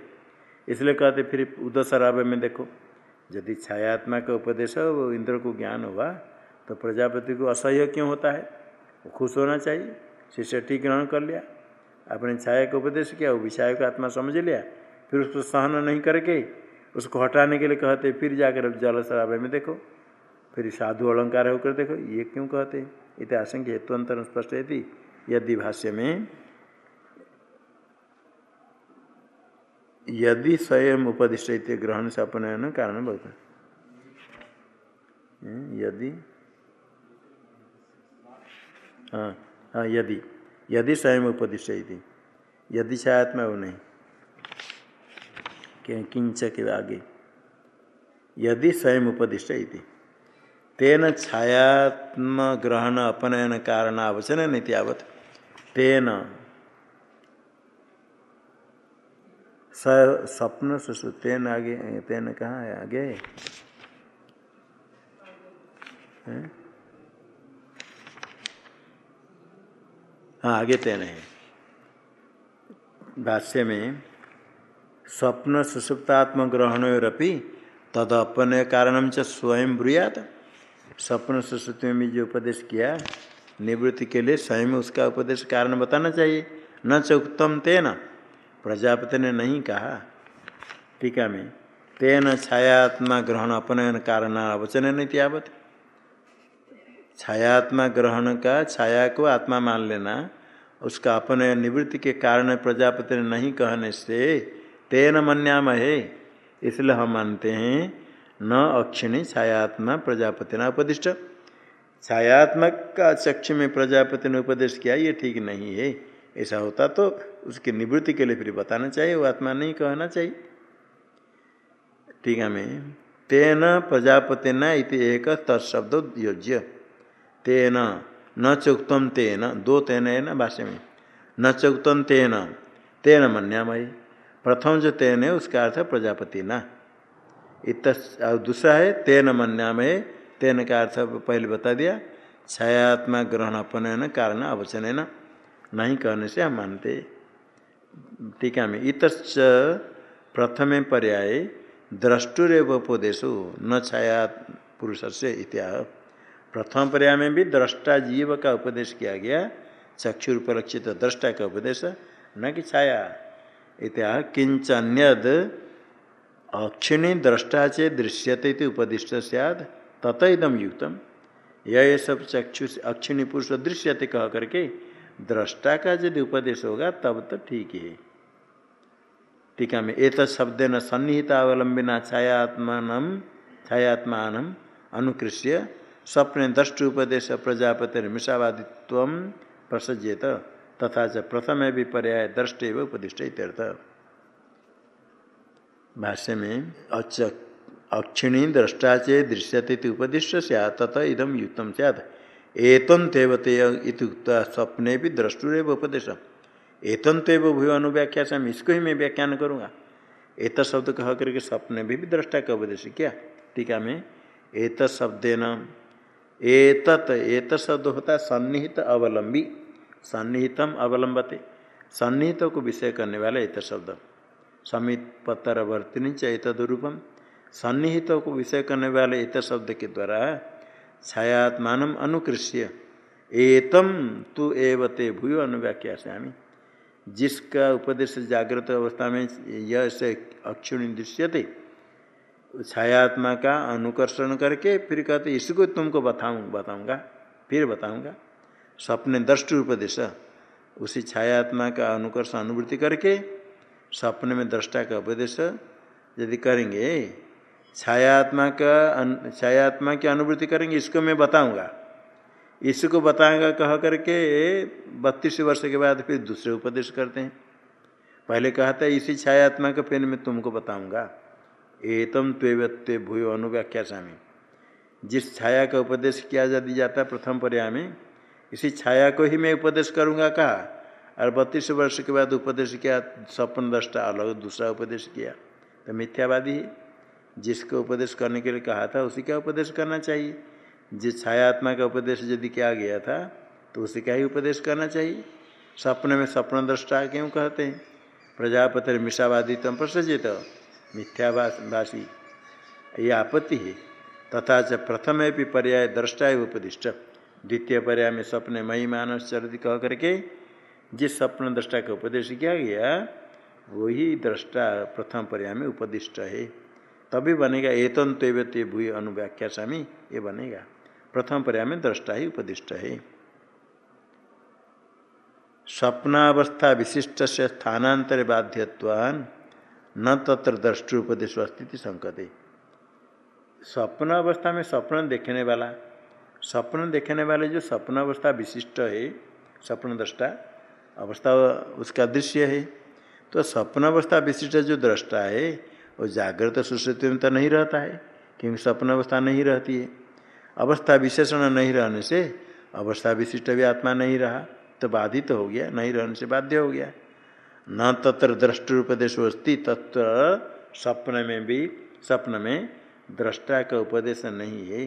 Speaker 1: इसलिए कहते, फिर उदय शराब में देखो, यदि छायात्मा का उपदेश हो, वो इंद्र को ज्ञान हुआ तो प्रजापति को असह्य क्यों होता है? खुश होना चाहिए। शिष्य ठीक ग्रहण कर लिया। अपने छाया का उपदेश किया, वो विषय का आत्मा समझ लिया। फिर उसको सहन नहीं करके, उसको हटाने के लिए कहते, फिर जाकर जल शराब में देखो। फिर साधु अलंकार होकर देखो। ये क्यों कहते हैं? इतिहास हेतुअंतर स्पष्ट है यदि भाष्य में, यदि स्वयं उपदिष्ट ग्रहण से अपनयन कारण बहुत यदि हाँ हाँ यदि यदि स्वयं उपदिष्ट यदि छायात्मा वो नहीं। किंच के आगे, यदि स्वयं उपदिष्ट तेन छायात्म ग्रहण अपनयन कारण अवचन नीतियावत तेन सपन स्वप्न तेन आगे, तेन कहाँ है? आगे। है? हाँ आगे तेन है। भाष्य में स्वप्न सुसुप्तात्म ग्रहणोरपि तद अपने कारणम च स्वयं ब्रुयात। स्वप्न सुसुप्ति में भी जो उपदेश किया, निवृत्ति के लिए स्वयं उसका उपदेश कारण बताना चाहिए। न च उत्तम तेना, प्रजापति ने नहीं कहा। टीका में, तेन छायात्मा ग्रहण अपनयन कारण अवचन नहीं त्यावत छायात्मा ग्रहण का छाया को आत्मा मान लेना, उसका अपने निवृत्ति के कारण प्रजापति ने नहीं कहने से तेन मन्याम है इसलिए हम मानते हैं न अक्षिणी छायात्मा प्रजापति न उपदिष्ट। छायात्मक का चक्ष में प्रजापति ने उपदेश किया, ये ठीक नहीं है। ऐसा होता तो उसकी निवृत्ति के लिए फिर बताना चाहिए, वो आत्मा नहीं कहना चाहिए। ठीक है, मैं तेन प्रजापति न इति एक तत्शब्द योज्य। तेन न चुक्तम तेन, दो तेन है ना भाष्य में। न चुक्तम तेन तेन मन्यामयी। प्रथम जो तेन है उसका अर्थ प्रजापति न। इत दूसरा है, तेन मन्या में तेन का अर्थ पहले बता दिया, छायात्मा ग्रहण अपनयन कारण अवचन नहीं कहने से हम मानते। टीका में इत प्रथम पर्याय द्रष्टुरव उपदेशो न छाया पुरुष से इत्या प्रथम पर्याय में भी दृष्टा जीव का उपदेश किया गया चक्षुर उपलक्षित दृष्टा का उपदेश, न कि छाया इत्या किंच अन्यद अक्षिणी दृष्टा चे दृश्यते उपदिष्ट सद तत इदम युक्तम यह सब चक्षु अक्षिणी पुरुष दृश्यते कह करके दृष्टा का यदि उपदेश होगा, तब तो ठीक है। टीका में एक शब्द न सन्निहितावलंबिना छायात्मान छायात्मान अनुकृष्य स्वप्न दृष्टि उपदेश प्रजापति मिशावादित्व प्रसज्येत, तथा च प्रथम भी पर्याय दृष्टि उपदिष्ट इत्यर्थ भाष्य में अच अक्षिणी दृष्टा चे दृश्यते उपदिष्ट सैत तत इदम युक्तम सैद एतन तेवते भी द्रष्टुरेव उपदेश एतन तेव भूय अनुव्याख्या से इसको ही मैं व्याख्यान करूँगा। एत शब्द कह करके स्वप्न भी, भी दृष्टा का उपदेश क्या? टीका में एत शब्द न एतत एत शब्द होता है सन्निहित अवलंबी। सन्निहितम अवलंबते। सन्निहित को विषय करने वाला एत शब्द। समित पत्तरवर्तिनी चैतरूपम सन्निहित को विषय करने वाले इत शब्द के द्वारा छायात्मान अनुकृष्य एतम तु एवते भूय अनुव्याख्या श्यामी जिसका उपदेश जागृत अवस्था में यह से अक्षुणी दृश्यते, छायात्मा का अनुकर्षण करके फिर कहते, इसको तुमको बताऊँ, बताऊँगा, फिर बताऊँगा। स्वप्न दृष्टि उपदेश, उसी छायात्मा का अनुकर्षण अनुवृत्ति करके स्वप्न में दृष्टा का उपदेश यदि करेंगे, छायात्मा का छायात्मा की अनुभूति करेंगे, इसको मैं बताऊँगा। इसको बताएँगा कह करके बत्तीस वर्ष के बाद फिर दूसरे उपदेश करते हैं। पहले कहा था इसी छायात्मा का फिर मैं तुमको बताऊँगा। एतम त्वेवत्व भूयो अनुव्याख्या स्वामी जिस छाया का उपदेश किया जाता प्रथम पर्याय में, इसी छाया को ही मैं उपदेश करूँगा कहा। और बत्तीस वर्ष के बाद उपदेश किया, स्वप्न दृष्टा अलग दूसरा उपदेश किया। तो मिथ्यावादी है। जिसको उपदेश करने के लिए कहा था, उसी का उपदेश करना चाहिए। जिस छायात्मा का उपदेश यदि किया गया था तो उसी का ही उपदेश करना चाहिए। स्वप्न में स्वप्न दृष्टा क्यों कहते हैं? प्रजापति मिशावादी तम प्रसजित मिथ्याभाषी ये आपत्ति है। तथा च प्रथम भी पर्याय दृष्टा उपदिष्ट। द्वितीय पर्याय में सपने मई मानस चरित कह करके जिस स्वप्न दृष्टा का उपदेश किया गया, वही दृष्टा प्रथम पर्याय में उपदिष्ट है। तभी बनेगा, एतन तेवते भूय अनुव्याख्या स्वामी ये बनेगा। प्रथम पर्याय में दृष्टा ही उपदिष्ट है। स्वप्नावस्था विशिष्ट से स्थानांतर बाध्यवान न तत्र दृष्टि स्थिति संकते। स्वप्न अवस्था में स्वप्न देखने वाला, स्वप्न देखने वाले जो स्वप्न अवस्था विशिष्ट है, स्वप्न दृष्टा अवस्था उसका दृश्य है। तो स्वप्न अवस्था विशिष्ट जो दृष्टा है, वो जागृत सुश्रुति में तो नहीं रहता है, क्योंकि स्वप्न अवस्था नहीं रहती है। अवस्था विशेषण नहीं रहने से अवस्था विशिष्ट भी आत्मा नहीं रहा तो बाधित तो हो गया, नहीं रहने से बाध्य हो गया। न तत्र दृष्ट उपदेश अस्ति तत्र स्वप्न में भी, स्वप्न में दृष्टा का उपदेश नहीं है।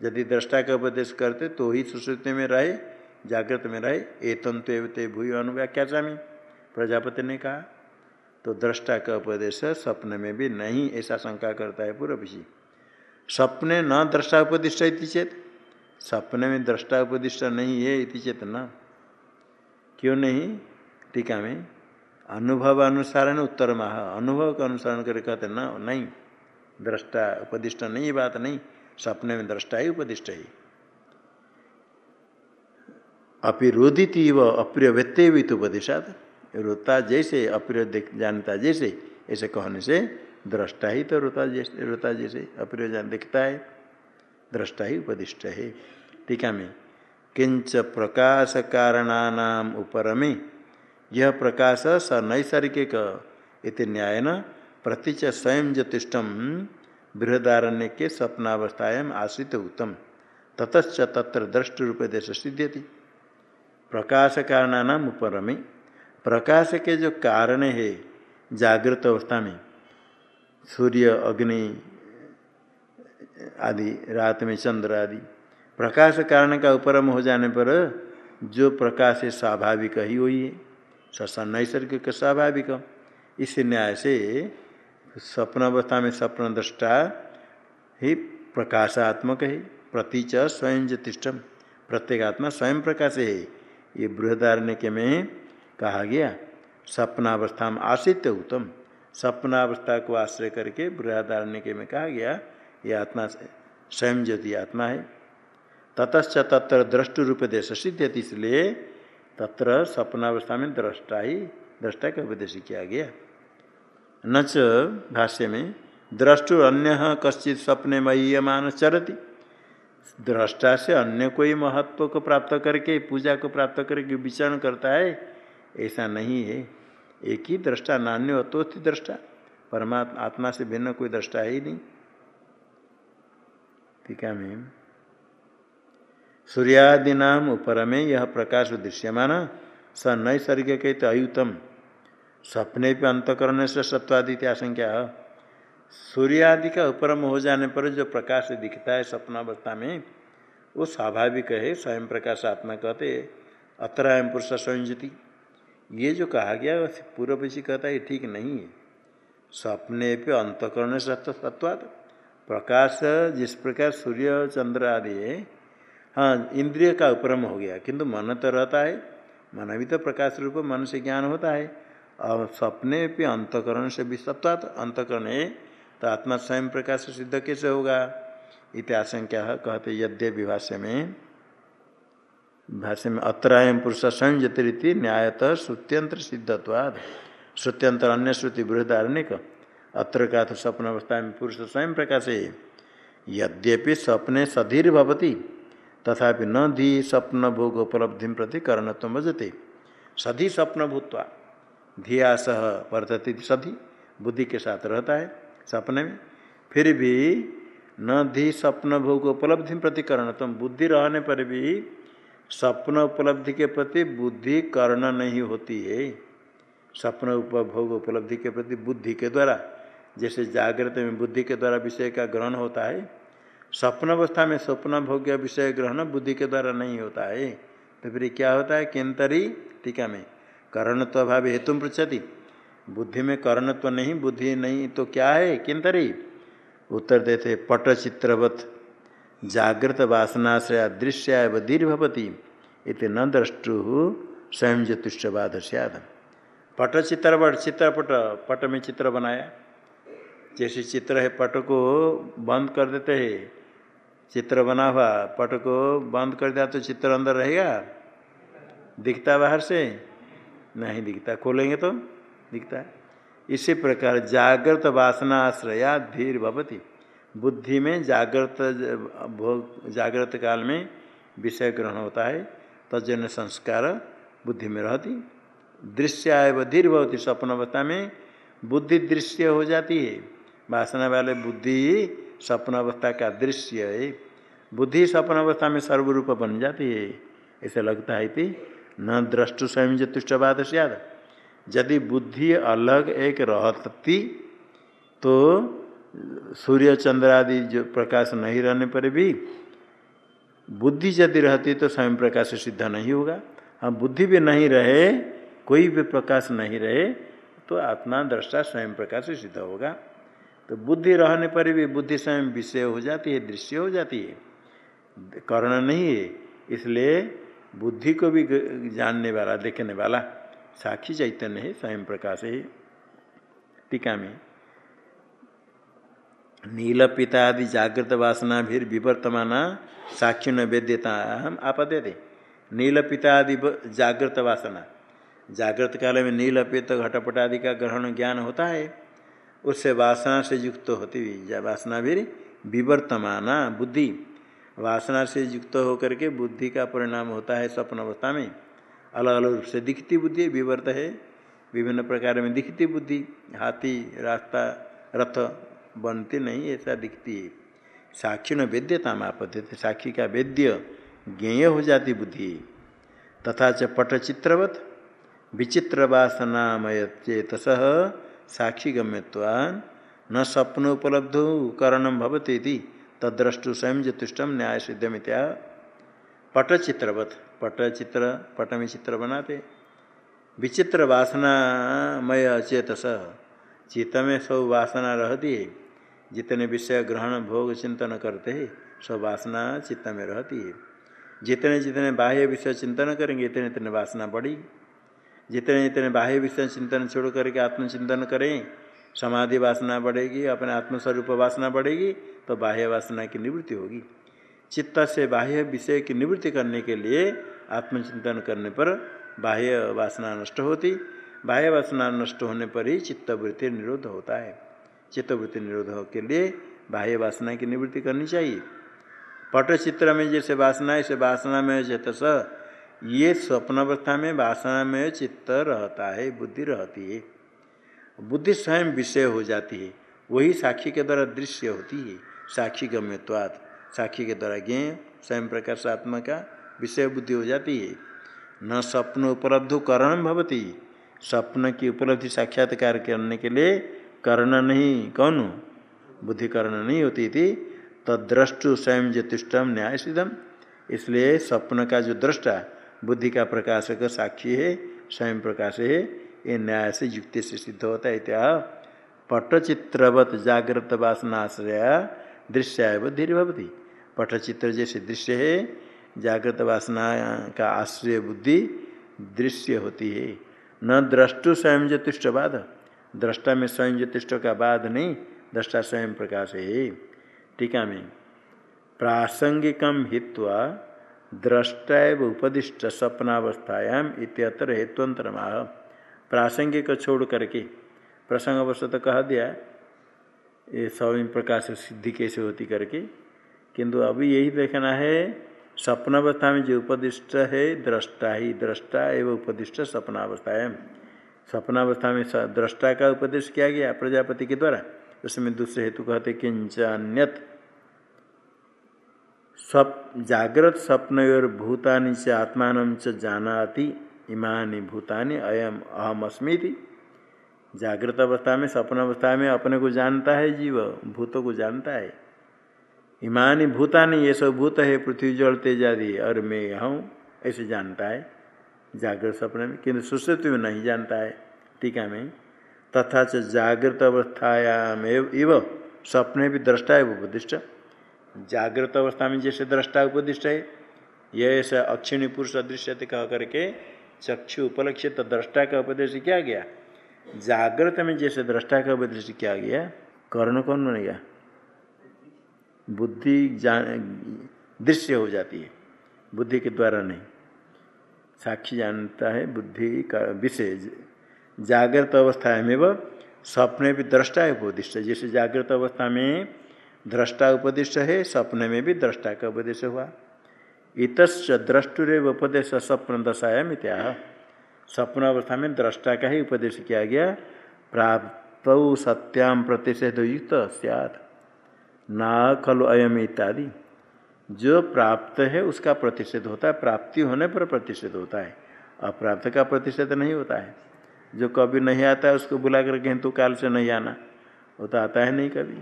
Speaker 1: यदि दृष्टा का उपदेश करते तो ही सुश्रुति में रहे जागृत में रहे, एतन तो एवते भूय अनुव्याख्या स्वामी प्रजापति ने कहा तो दृष्टा का उपदेश स्वप्न में भी नहीं ऐसा शंका करता है पूर्व ऋषि। स्वप्ने न दृष्टा उपदिष्ट इति चेत। सपने में दृष्टा उपदिष्ट नहीं है इति चेत न। क्यों नहीं? टीका में, अनुभव अनुसार उत्तर माह अनुभव का अनुसरण कर कहते न, नहीं। दृष्टा उपदिष्ट नहीं बात नहीं। सपने में दृष्टा ही उपदिष्ट है। अपि रोदित व अप्रिय व्यत्य भी तो उपदेशात। रोता जैसे अप्रिय जानता जैसे, ऐसे कहने से दृष्टा ही तो रोता जैसे रोता जैसे अप्रिय जान दिखता है। दृष्टा ही उपदिष्ट है। टीका में। किंच प्रकाश कारणानाम में यह प्रकाश स नैसर्गिक इति न्याय न प्रतीच स्वयं ज्योतिषम बृहदारण्य के स्वप्नावस्थाएँ आश्रित उत्तम। ततच तत्र दृष्टि रूप देश सिद्ध्यति। प्रकाश कारण नाम ऊपर में प्रकाश के जो कारण है, जागृत अवस्था में, सूर्य, अग्नि, आदि, रात में चंद्र आदि प्रकाश कारण का उपरम हो जाने पर जो प्रकाश है स्वाभाविक ही वही है। सत्संग नैसर्गिक स्वाभाविक। इस न्याय से स्वप्न अवस्था में स्वप्न दृष्टा ही प्रकाशात्मक है। प्रतीच स्वयं ज्योतिषम प्रत्येक आत्मा स्वयं प्रकाश है। ये बृहदारण्य में कहा गया। सपनावस्था में आश्रित उत्तम स्वप्नावस्था को आश्रय करके बृहदारण्य में कहा गया, ये आत्मा स्वयं ज्योति आत्मा है। ततश्च तत्र द्रष्टु रूप देश सिद्ध इसलिए तत्र स्वप्नावस्था में दृष्टा ही, दृष्टा का उपदेश किया गया। न भाष्य में द्रष्टु अन्य कश्चित स्वप्ने मह्यमान चरती। दृष्टा से अन्य कोई महत्व को प्राप्त करके, पूजा को प्राप्त करके विचरण करता है, ऐसा नहीं है। एक ही दृष्टा, नान्य अतोस्ति दृष्टा, परमात्मा, आत्मा से भिन्न कोई दृष्टा है ही नहीं। ठीक है मैम। सूर्यादीना ऊपर में यह प्रकाश दृश्यमान, स नैसर्गिक तो अयुतम। सपने पे अंतकरण से सत्वादित्य आशंका सूर्य आदि का उपरम हो जाने पर जो प्रकाश दिखता है सपनावस्था में, वो स्वाभाविक है, स्वयं प्रकाश आत्मा कहते अतरायम पुरुष स्वयंज्योति ये जो कहा गया पूर्व पीछे कहता है ठीक नहीं है। सपने पे अंतकरण सत्वाद प्रकाश जिस प्रकार सूर्य चंद्र आदि है हाँ इंद्रिय का उपरम हो गया। किंतु मन तो रहता है, मन भी तो प्रकाश रूप मन से ज्ञान होता है। और सपने पे अंतकरण से भी सत्वात। अंतकरण है तो आत्मा स्वयं प्रकाश सिद्ध कैसे होगा? इतिहासंख्या कहते, यद्य विभाष्य में, भाष्य में अत्रायम पुरुष स्वयं ज्योतिरिति न्यायतः श्रुत्यंत्र सिद्धत्वाद श्रुत्यंतर अन्य श्रुति बृहदारण्यक अत्र का तो स्वप्न अवस्था में पुरुष स्वयं प्रकाश। है यद्यपि स्वप्ने सधीर भवती तथा न धी स्वप्न भोग उपलब्धि प्रति करणत्व भजते। सधी स्वप्न भूतवा, धिया सह वर्तती सधी, बुद्धि के साथ रहता है। सपने में। फिर भी न धी स्वप्न भोग उपलब्धि प्रति करणत्व बुद्धि रहने पर भी स्वप्न उपलब्धि के प्रति बुद्धि कर्ण नहीं होती है। स्वप्न उपभोग उपलब्धि के प्रति बुद्धि के द्वारा, जैसे जागृत में बुद्धि के द्वारा विषय का ग्रहण होता है स्वप्न अवस्था में स्वप्न भोग्य विषय ग्रहण बुद्धि के द्वारा नहीं होता है। तो फिर क्या होता है? किंतरी टीका में करणत्व भाव हेतु पृछति बुद्धि में करणत्व नहीं, बुद्धि नहीं तो क्या है? किंतरी? उत्तर देते पट चित्रवत जागृत वासनाश्रया दृश्य दीर्घ भवती इति न द्रष्टु स्वयं चतुष्टवाद सद पट चित्रपट चित्रपट, पट में चित्र बनाया। जैसे चित्र है, पट को बंद कर देते हैं। चित्र बना हुआ, पट को बंद कर दिया तो चित्र अंदर रहेगा? दिखता बाहर से? नहीं दिखता। खोलेंगे तो? दिखता है। इसी प्रकार जागृत वासना आश्रया धीर भवती। बुद्धि में जागृत भोग जागृत काल में विषय ग्रहण होता है तजन संस्कार बुद्धि में रहती। दृश्य आय धीर भवती, स्वप्न अवस्था में बुद्धि दृश्य हो जाती है। वासना वाले बुद्धि स्वप्न अवस्था का दृश्य है। बुद्धि स्वप्न अवस्था में सर्वरूप बन जाती है, ऐसे लगता है कि न द्रष्टु स्वयं चतुष्टवाद सियाद यदि बुद्धि अलग एक रहती तो सूर्य चंद्र आदि जो प्रकाश नहीं रहने पर भी बुद्धि यदि रहती तो स्वयं प्रकाश सिद्ध नहीं होगा। हाँ बुद्धि भी नहीं रहे, कोई भी प्रकाश नहीं रहे तो आत्मा दृष्टा स्वयं प्रकाश सिद्ध होगा। तो बुद्धि रहने पर भी बुद्धि स्वयं विषय हो जाती है, दृश्य हो जाती है। कर्ण नहीं है, इसलिए बुद्धि को भी जानने वाला, देखने वाला साक्षी चैतन्य है, स्वयं प्रकाश है। टीका में नीलपिता आदि जागृत वासना भी विवर्तमान साक्षी न वेद्यता हम आपदे थे नीलपिता आदि जागृत वासना। जागृत काल में नीलपित घटपट आदि का ग्रहण ज्ञान होता है। उससे वासना से युक्त होती हुई वासना भी विवर्तमान बुद्धि। वासना से युक्त होकर के बुद्धि का परिणाम होता है स्वप्न अवस्था में। अलग अलग रूप से दिखती बुद्धि, विवर्त है। विभिन्न प्रकार में दिखती बुद्धि, हाथी, रास्ता, रथ बनती नहीं, ऐसा दिखती है। साक्षी न वेद्यता थे, साक्षी का वेद्य ज्ञेय हो जाती बुद्धि। तथा च पटचित्रवत विचित्र वासनामय चेतस साक्षी गम्यवान न स्वप्न उपलब्ध करणम भवती तद्रष्टु स्वयं ज्योतिषम न्याय सिद्धमित्या पट चित्रवत पट चित्र पट में चित्र बनाते। विचित्र वासनामय चेतस चित्त में सब वासना रहती है। जितने विषय ग्रहण, भोग, चिंतन करते हैं, सब वासना चित्त में रहती है। जितने जितने बाह्य विषय चिंतन करेंगे, इतने इतने वासना बढ़ी जितने जितने बाह्य विषय चिंतन छोड़ करके आत्मचिंतन करें, समाधि वासना बढ़ेगी, अपने आत्मस्वरूप वासना बढ़ेगी तो बाह्य वासना की निवृत्ति होगी। चित्त से बाह्य विषय की निवृत्ति करने के लिए आत्मचिंतन करने पर बाह्य वासना नष्ट होती, बाह्य वासना नष्ट होने पर ही चित्तवृत्ति निरोध होता है। चित्तवृत्ति निरोध के लिए बाह्य वासना की निवृत्ति करनी चाहिए। पट चित्र में जैसे वासना ऐसे वासना में चेतस ये स्वप्नावस्था में वासना में चित्त रहता है, बुद्धि रहती है। बुद्धि स्वयं विषय हो जाती है, वही साक्षी के द्वारा दृश्य होती है। साक्षी गम्यवाद साक्षी के द्वारा ज्ञ स्वयं प्रकाश आत्मा का विषय बुद्धि हो जाती है। न स्वप्न उपलब्ध करण भवती। स्वप्न की उपलब्धि साक्षात्कार करने के लिए कर्ण नहीं, कौन? बुद्धि कर्ण नहीं होती थी। तद्रष्टु स्वयं ज्योतिषम न्याय सिद्धम इसलिए स्वप्न का जो दृष्टा, बुद्धि का प्रकाशक साक्षी है, स्वयं प्रकाश है, ये न्याय से युक्ति से सिद्ध होता है इत्या। पटचित्रवत जागृत वासनाश्रया दृश्य बुद्धि भवती पटचित्र जैसे दृश्य है जागृत वासना का आश्रय बुद्धि दृश्य होती है। न द्रष्टु स्वयं ज्योतिष्ट बाद दृष्टा में स्वयं ज्योतिष्ट का बाद नहीं दृष्टा स्वयं प्रकाश है। टीका में प्रासंगिकम हित्वा द्रष्टैव उपदिष्ट स्वप्नावस्थायाम इत्यत्र हेतुअंतर माह प्रासंगिक छोड़ करके प्रसंग तो कह दिया, ये स्वयं प्रकाश सिद्धि कैसे होती करके, किंतु अभी यही देखना है स्वप्नावस्था में जो उपदिष्ट है, दृष्टा ही दृष्टा एवं उपदिष्ट स्वप्नावस्था है स्वप्नावस्था में दृष्टा का उपदेश किया गया प्रजापति के द्वारा। उसमें दूसरे हेतु कहते किंचन्यत। स्वप जागृत स्वप्न और भूतानि से आत्मान च जानाति, इमानी भूतानि अयम अहम अस्मी जागृत अवस्था में स्वप्न अवस्था में अपने को जानता है जीव, भूतों को जानता है। इमानी भूतानि, ये सब भूत है, पृथ्वी जल, तेज आदि और मैं हूँ, ऐसे जानता है। जागृत स्वप्न में, किंतु सुश्रुति में नहीं जानता है। टीका में, तथा च जागृत अवस्थायाम इव स्वप्ने भी दृष्टा है उपदिष्ट। जागृत अवस्था में जैसे दृष्टा उपदिष्ट है यह ऐसे अक्षिणी पुरुष अदृश्य कह करके चक्षु उपलक्षित दृष्टा का उपदेश किया गया। जागृत में जैसे दृष्टा का उपदेश किया गया, कर्ण कौन बनेगा? बुद्धि दृश्य हो जाती है। बुद्धि के द्वारा नहीं। साक्षी जानता है, बुद्धि का विषय, जागृत अवस्था में वह स्वप्न भी दृष्टा है। उपदिष्ट जैसे जागृत अवस्था में दृष्टा उपदिष्ट है, स्वप्न में भी दृष्टा का उपदेश हुआ। इत द्रष्टुरेव उपदेश स्वप्न दशायाम इत्या स्वप्न अवस्था में दृष्टा का ही उपदेश किया गया। प्राप्त सत्याम प्रतिषेध युक्त सियात। ना खलु अयम इत्यादि। जो प्राप्त है उसका प्रतिषेध होता है। प्राप्ति होने पर प्रतिषेध होता है। अप्राप्त का प्रतिषेध नहीं होता है। जो कभी नहीं आता है उसको बुला कर कहें तो काल से नहीं आना। वो तो आता है नहीं कभी।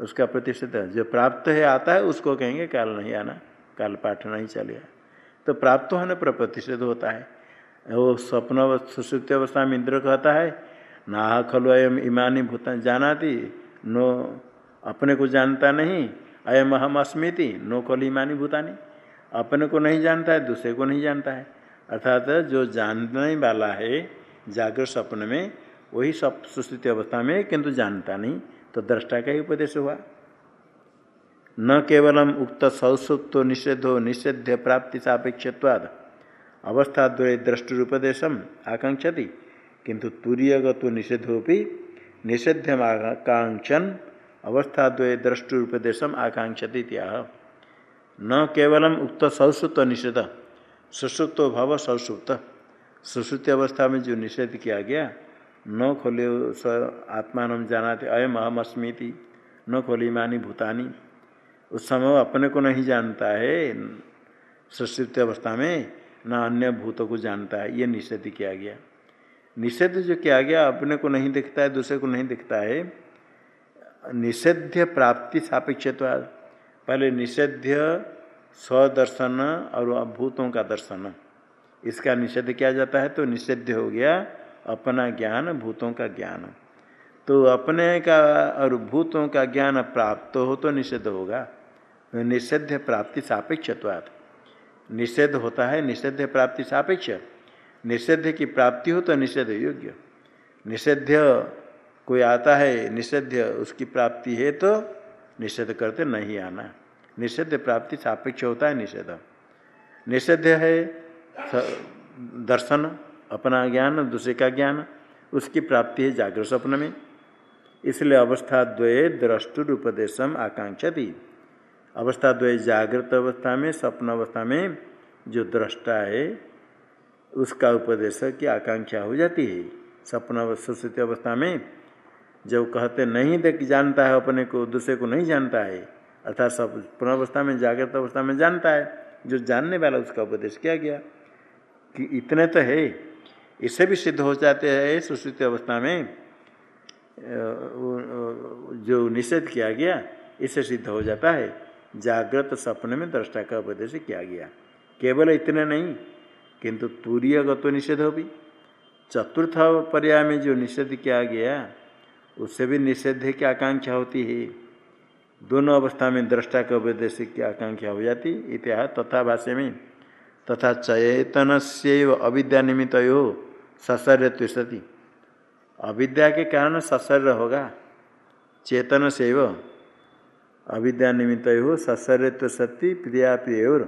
Speaker 1: उसका प्रतिषेध जो प्राप्त है आता है उसको कहेंगे काल नहीं आना। काल पाठ नहीं चलेगा। तो प्राप्त होने पर प्रतिषेध होता है। वो स्वप्न सुसुप्त अवस्था में इंद्र कहता है, ना खलु अयम इमानी भूतान जाना थी नो अपने को जानता नहीं, अयम अहम अस्मृति, नो खलु इमानी भूतानी। अपने को नहीं जानता है, दूसरे को नहीं जानता है। अर्थात जो जानने वाला है, जागृत स्वप्न में, वही सब सुस्थिति अवस्था में, किंतु जानता नहीं तो दृष्टा का ही उपदेश हुआ। न केवलम उक्त सौसुप्तो निषेधो निषेध्य प्राप्ति सापेक्षवाद अवस्थाद्वय द्रष्टुपदेशम आकांक्षति। किंतु तुरीयगत निषेधोपि निषेध्यम आकांक्षन अवस्थाद्वय द्रष्टुपदेशम आकांक्षति त्याह न केवलम उक्त सौसुप्त निषेध, सुसुप्तो भव सौसुप्त। सुश्रुति अवस्था में जो निषेध किया गया, न खोले स आत्मान जानाते अयम अहम अस्मृति न खोली मानी भूतानी। उस समय अपने को नहीं जानता है सुश्रुति अवस्था में न अन्य भूतों को जानता है, ये निषेध किया गया। निषेध जो किया गया, अपने को नहीं दिखता है, दूसरे को नहीं दिखता है। निषेध्य प्राप्ति सापेक्ष पहले निषेध्य स्वदर्शन और अभूतों का दर्शन। इसका निषेध किया जाता है तो निषेध हो गया अपना ज्ञान, भूतों का ज्ञान। तो अपने का और भूतों का ज्ञान प्राप्त हो तो निषेध होगा। निषेध प्राप्ति सापेक्षत्वात् निषेध होता है निषेध प्राप्ति सापेक्ष। निषेध की प्राप्ति हो तो निषेध योग्य। निषेध कोई आता है निषेध, उसकी प्राप्ति है तो निषेध करते नहीं आना। निषेध प्राप्ति सापेक्ष होता है निषेध। निषेध है दर्शन, अपना ज्ञान, दूसरे का ज्ञान, उसकी प्राप्ति है जागृत स्वप्न में। इसलिए अवस्था द्वय द्रष्टुर उपदेशम आकांक्षा थी अवस्था द्वय जागृत अवस्था में, स्वप्न अवस्था में जो दृष्टा है, उसका उपदेश की आकांक्षा हो जाती है। स्वप्न सुश्रुति अवस्था में जब कहते नहीं देख जानता है, अपने को, दूसरे को नहीं जानता है, अर्थात स्वप्न अवस्था में, जागृत अवस्था में जानता है, जो जानने वाला उसका उपदेश किया गया, कि इतने तो है इससे भी सिद्ध हो जाते हैं सुश्रुति अवस्था में जो निषेध किया गया इससे सिद्ध हो जाता है, जागृत सपने में दृष्टा का उपदेश किया गया। केवल इतने नहीं, किंतु तूर्य गतो निषेध हो भी, चतुर्थ पर्याय में जो निषेध किया गया उससे भी निषेध की आकांक्षा होती है। दोनों अवस्था में दृष्टा का उपदेश की आकांक्षा हो जाती, इतिहास तथा भाष्य में। तथा चेतन से अविद्या निमित्त हो सशर्य त्सति अविद्या के कारण सशर्य होगा। चेतन से अविद्या निमित्त हो सशर्य सती प्रिया, प्रिय और।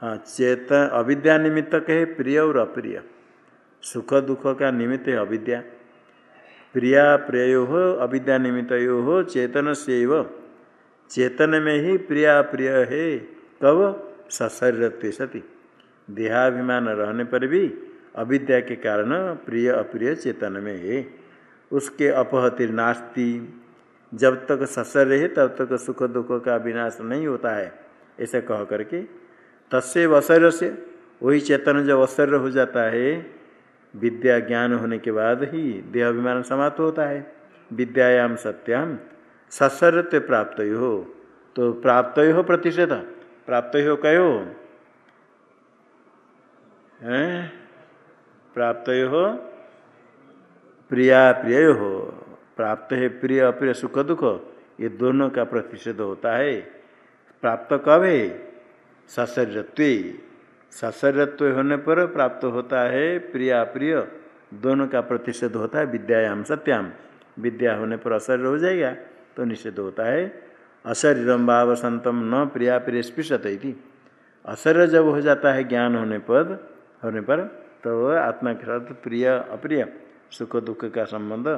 Speaker 1: हाँ चेतन अविद्या निमित्त है, प्रिय और अप्रिय। सुख दुख का निमित्त है अविद्या। प्रिया प्रिय हो अविद्या निमित्त हो चेतन से चेतन में ही प्रिया प्रिय है कब सशर्य सती। देहाभिमान रहने पर भी अविद्या के कारण प्रिय अप्रिय चेतन में है। उसके अपहतिर नास्ती। जब तक ससर रहे, तब तक सुख दुख का विनाश नहीं होता है, ऐसे कह करके तस्य असर से वही चेतन जब असर हो जाता है विद्या ज्ञान होने के बाद ही देह अभिमान समाप्त होता है। विद्यायाम सत्याम, ससरत्व प्राप्त हो तो प्राप्त हो प्रतिशत प्राप्त हो? कहो प्राप्त हो प्रिया प्रिय हो प्राप्त है प्रिय, अप्रिय, सुख, दुख। ये दोनों का प्रतिषेध होता है। प्राप्त कब है सशर्यत्व सशर्यत्व होने पर प्राप्त होता है प्रिया प्रिय। दोनों का प्रतिषेध होता है विद्यायाम सत्याम। विद्या होने पर अशर्य हो जाएगा तो निषेध होता है। अशरीरम भाव संतम न प्रिया प्रिय स्पृशत अशर्य जब हो जाता है ज्ञान होने पर होने पर तो आत्मा के साथ प्रिय अप्रिय, सुख दुख का संबंध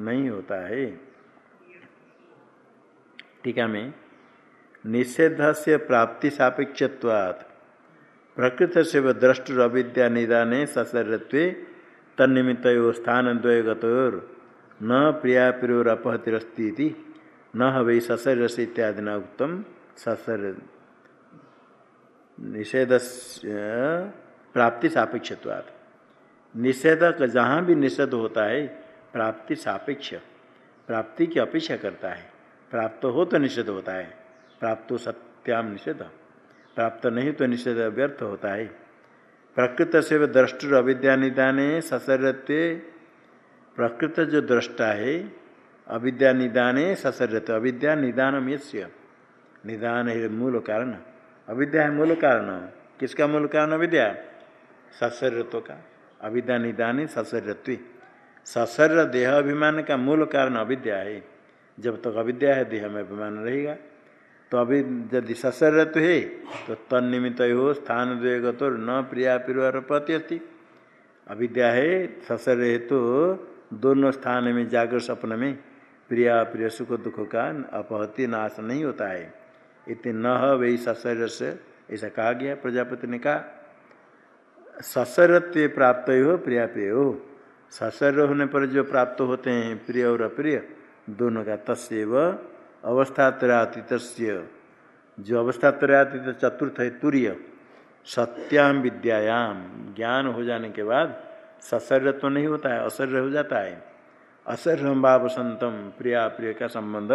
Speaker 1: नहीं होता है। टीका में निषेध से प्राप्ति सापेक्षवाद प्रकृत से व द्रष्टुर अविद्या निदाने सशरत्व तन्निमित्त स्थान द्वयगतोर न प्रिया प्रियोरपहतिरस्ती न वै सशर से इत्यादि न उत्तम निषेध प्राप्ति सापेक्षत्वाद निषेध जहाँ भी निषेध होता है, प्राप्ति सापेक्ष। प्राप्ति की अपेक्षा करता है। प्राप्त हो तो निषेध होता है। प्राप्त सत्याम निषेध। प्राप्त नहीं तो निषेध व्यर्थ होता है। प्रकृत से द्रष्टुर अविद्या निदान सशरत्व प्रकृत जो दृष्टा है, अविद्या निदाने सशरत्व अविद्या निदान यश्य निदान है मूल कारण। अविद्या है मूल कारण। किसका मूल कारण अविद्या? सशर्यत्व का। अविद्या निदान सशर्यत्व सशर्य देह अभिमान का मूल कारण अविद्या है। जब तक तो अविद्या है देह में अभिमान रहेगा। तो अभी यदि सशर्यत्व है तो तन्निमित्त हो स्थान द्वेगत न प्रिया प्रति अस्थि अविद्या है सशर्य है तो दोनों स्थान में जागर सपन में प्रिया प्रिय सुख दुख का अपहति नाश नहीं होता है इतने न वही सशर्य से ऐसा कहा गया प्रजापति ने कहा। ससरत्व प्राप्त हो प्रिया प्रिय हो ससर होने पर जो प्राप्त होते हैं, प्रिय और अप्रिय, दोनों का तस्व अवस्थात्रयातीत जो अवस्थात्रयातीत चतुर्थ है, तुर्य। सत्याम विद्यायाम ज्ञान हो जाने के बाद सशर्य तो नहीं होता है असर्य हो जाता है। असर्य भाव संतम प्रिया प्रिय का संबंध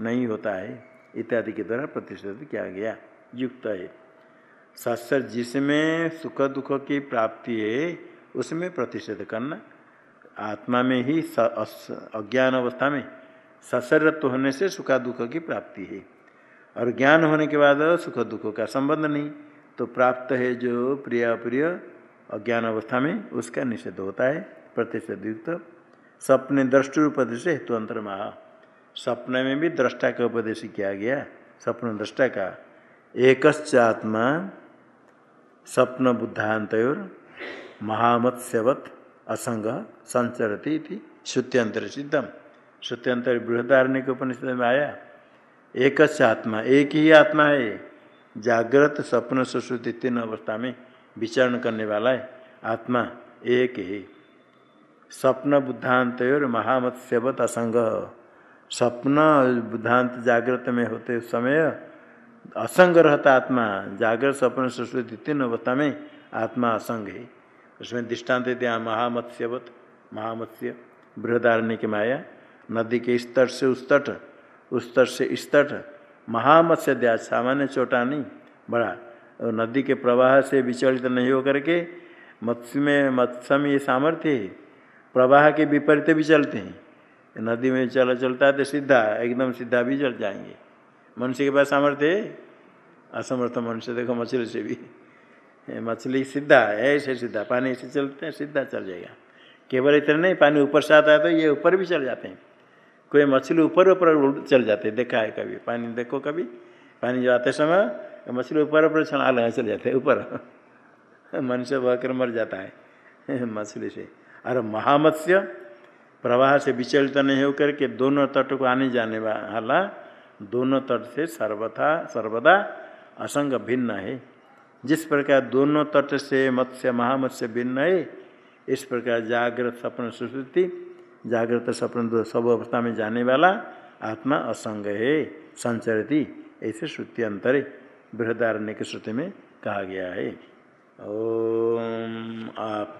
Speaker 1: नहीं होता है। इत्यादि के द्वारा प्रतिषेध किया गया, युक्त है। सत्सर जिसमें सुख दुख की प्राप्ति है, उसमें प्रतिषेध करना। आत्मा में ही अज्ञान अवस्था में ससरत्व होने से सुखा दुख की प्राप्ति है। और ज्ञान होने के बाद सुख दुख का संबंध नहीं। तो प्राप्त है जो प्रिय अप्रिय अज्ञान अवस्था में उसका निषेध होता है। प्रतिषेध युक्त सपने दृष्टि उपदेश हेतु अंतर महा सपने में भी दृष्टा का उपदेश किया गया। स्वप्न दृष्टा का। एकश्चात्मा स्वप्न बुद्धांत महामत्स्यवत असंग संचरती श्रुत्यंतर सिद्धम। श्रुत्यंतर बृहदारण्य के उपनिषद में आया एक आत्मा, एक ही आत्मा है। जागृत स्वप्न सुश्रुति तीन अवस्था में विचरण करने वाला है। आत्मा एक ही। स्वप्न बुद्धांत और महामत्स्यवत असंग। स्वप्न बुद्धांत जागृत में होते समय असंग रहता आत्मा। जागृत स्वप्न सुश्रुति तीन अवस्था में आत्मा असंग है। उसमें दृष्टांत दिया महामत्स्यवत महामत्स्य बृहदारण्य के माया। नदी के इस तट से उस तट उस तट से इस तट। महामत्स्य दिया सामान्य छोटा नहीं, बड़ा। और नदी के प्रवाह से विचलित नहीं होकर के मत्स्य में मत्स्य में ये सामर्थ्य है। प्रवाह के विपरीत भी चलते हैं। नदी में चला, चलता है तो सीधा, एकदम सीधा भी चल जाएँगे। मनुष्य के पास सामर्थ्य है? असमर्थ मनुष्य, देखो मछली से भी। मछली सीधा है ऐसे सीधा, पानी ऐसे चलते हैं, सीधा चल जाएगा। केवल इतना नहीं, पानी ऊपर से आता है तो ये ऊपर भी चल जाते हैं। कोई मछली ऊपर ऊपर चल जाते देखा है कभी? पानी देखो कभी? पानी जो आते समय मछली ऊपर ऊपर छला लगा चल जाते ऊपर। [LAUGHS] मनुष्य बहकर मर जाता है [LAUGHS] मछली से। और महामत्स्य प्रवाह से विचलित नहीं होकर के दोनों तट को आने जाने वाला दोनों तट से सर्वथा, सर्वदा असंग भिन्न है। जिस प्रकार दोनों तट से मत्स्य, महामत्स्य भिन्न है, इस प्रकार जागृत सपन सुश्रुति जागृत स्वप्न सब अवस्था में जाने वाला आत्मा असंग है, संचरती, ऐसे श्रुति अंतरे बृहदारण्य के श्रुति में कहा गया है। ओम आप